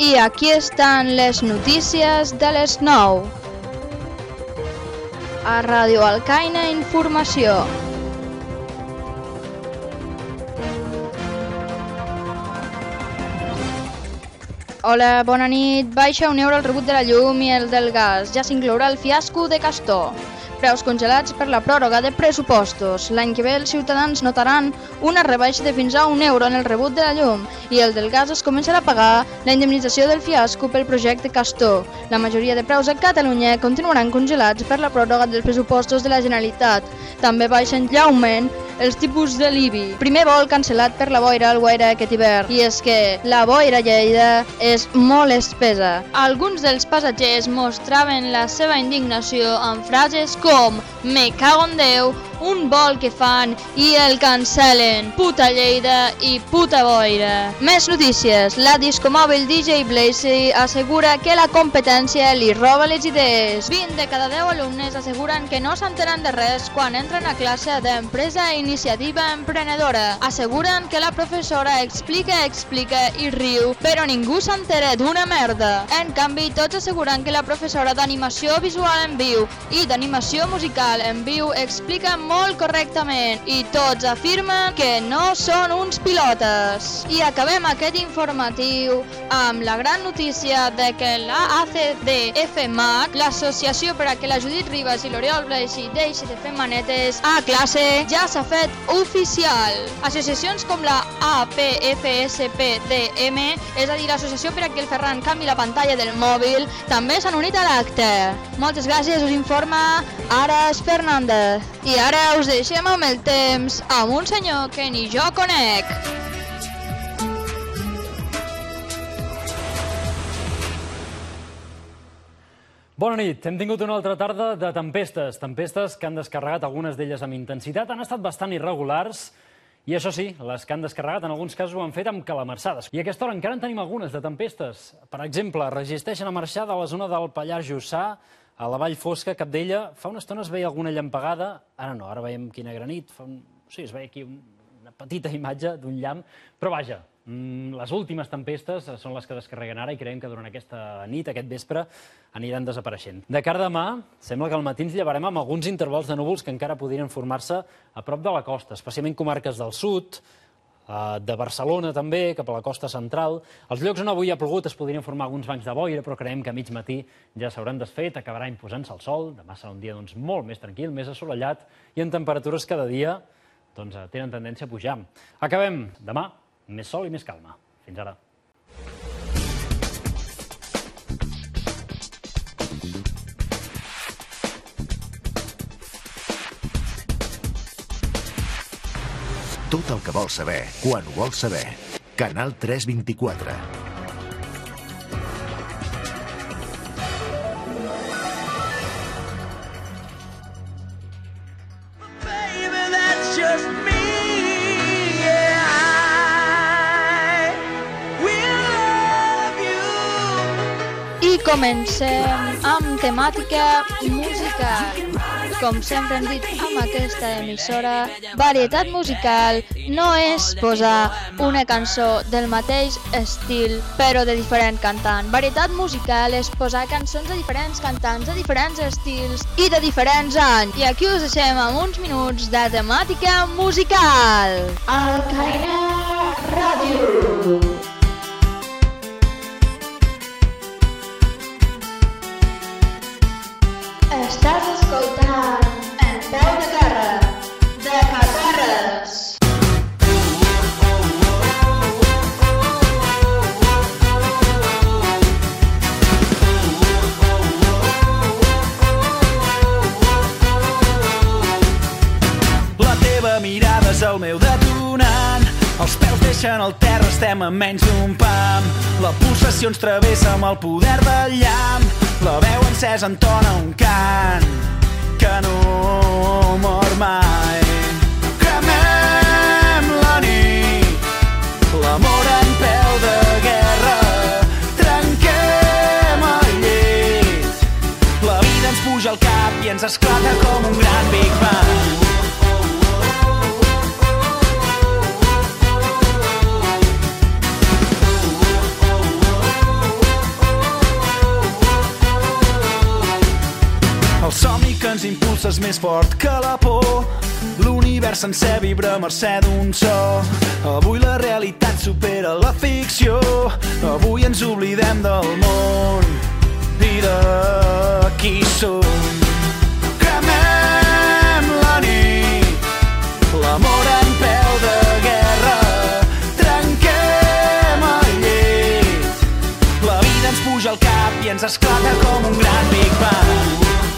I aquí estan les notícies de les 9. A Ràdio Alcaina Informació. Hola, bona nit. Baixa un euro el rebut de la llum i el del gas. Ja s'inclourà el fiasco de Castor. Preus congelats per la pròrroga de pressupostos. L'any que ve els ciutadans notaran una rebaixa de fins a un euro en el rebut de la llum i el del gas es començarà a pagar la indemnització del fiasco pel projecte Castor. La majoria de preus a Catalunya continuaran congelats per la pròrroga dels pressupostos de la Generalitat. També baixen lleument els tipus de l'IBI. Primer vol cancel·lat per la boira al Guaire aquest hivern. I és que la boira Lleida és molt espesa. Alguns dels passatgers mostraven la seva indignació amb frases com «Me cago en Déu», un vol que fan i el cancelen. Puta Lleida i puta boira. Més notícies. La discomòbil DJ Blazy assegura que la competència li roba les idees. 20 de cada 10 alumnes asseguren que no s'enteren de res quan entren a classe d'empresa i iniciativa emprenedora. Asseguren que la professora explica, explica i riu, però ningú s'entera d'una merda. En canvi, tots asseguren que la professora d'animació visual en viu i d'animació musical en viu explica molt correctament i tots afirmen que no són uns pilotes. I acabem aquest informatiu amb la gran notícia de que la ACDFMAC, l'associació per a que la Judit Ribas i l'Oriol Bleixi deixi de fer manetes a classe, ja s'ha fet oficial. Associacions com la APFSPDM, és a dir, l'associació per a que el Ferran canvi la pantalla del mòbil, també s'han unit a l'acte. Moltes gràcies, us informa Aras Fernández. I ara us deixem amb el temps amb un senyor que ni jo conec. Bona nit. Hem tingut una altra tarda de tempestes. Tempestes que han descarregat algunes d'elles amb intensitat. Han estat bastant irregulars i això sí, les que han descarregat en alguns casos ho han fet amb calamarsades. I a aquesta hora encara en tenim algunes de tempestes. Per exemple, resisteixen a marxar de la zona del Pallars Jussà a la Vall Fosca, cap d'ella. Fa una estona es veia alguna llampegada, ara no, ara veiem quina granit. Fa un... Sí, es veia aquí un, una petita imatge d'un llamp, però vaja, mm, les últimes tempestes són les que descarreguen ara i creiem que durant aquesta nit, aquest vespre, aniran desapareixent. De cara demà, sembla que al matí ens llevarem amb alguns intervals de núvols que encara podrien formar-se a prop de la costa, especialment comarques del sud, de Barcelona també, cap a la costa central. Els llocs on avui ha plogut es podrien formar alguns bancs de boira, però creiem que a mig matí ja s'hauran desfet, acabarà imposant-se el sol, demà serà un dia doncs, molt més tranquil, més assolellat, i en temperatures cada dia doncs, tenen tendència a pujar. Acabem demà, més sol i més calma. Fins ara. Tot el que vols saber, quan ho vols saber. Canal 324. I comencem amb temàtica musical. Com sempre hem dit amb aquesta emissora, varietat musical no és posar una cançó del mateix estil però de diferent cantant. Varietat musical és posar cançons de diferents cantants, de diferents estils i de diferents anys. I aquí us deixem amb uns minuts de temàtica musical. Alcaina Ràdio. Deixen el terra, estem a menys d'un pam. La pulsació ens travessa amb el poder del llamp. La veu encesa entona un cant que no mor mai. Cremem la nit, l'amor en peu de guerra. Trenquem el llit, la vida ens puja al cap i ens esclata com un gran Big Bang. Força és més fort que la por. L'univers sencer vibra mercè d'un so. Avui la realitat supera la ficció. Avui ens oblidem del món i de qui som. Cremem la nit, l'amor en peu de guerra. Trenquem el llit, la vida ens puja al cap i ens esclata com un gran Big Bang.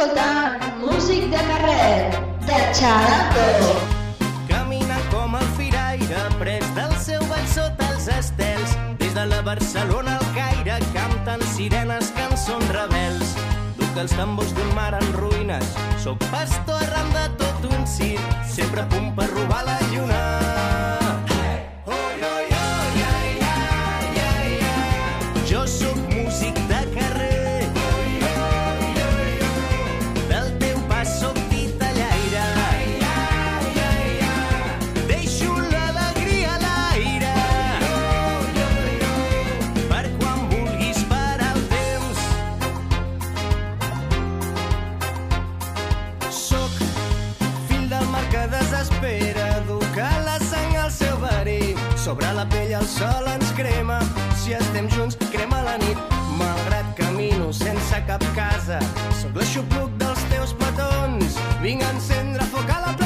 Escoltant músic de carrer, de Xalato. Caminant com el firaire, pres del seu ball sota els estels. Des de la Barcelona al Caire canten sirenes, cançons rebels. Duc els tambors d'un mar en ruïnes, sóc pastor arran de tot un circ, sempre a punt per robar la lluna. Sobre la pell el sol ens crema, si estem junts crema la nit. Malgrat camino sense cap casa, sóc l'aixopluc dels teus petons. Vinc a encendre foc a la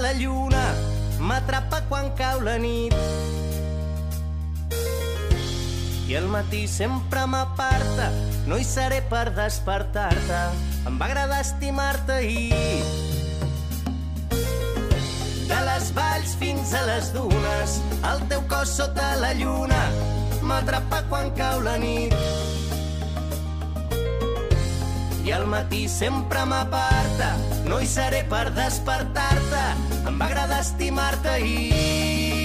la lluna m'atrapa quan cau la nit. I al matí sempre m'aparta, no hi seré per despertar-te. Em va agradar estimar-te ahir. De les valls fins a les dunes, el teu cos sota la lluna m'atrapa quan cau la nit. I al matí sempre m'aparta, no hi seré per despertar-te. Em va agradar estimar-te oi,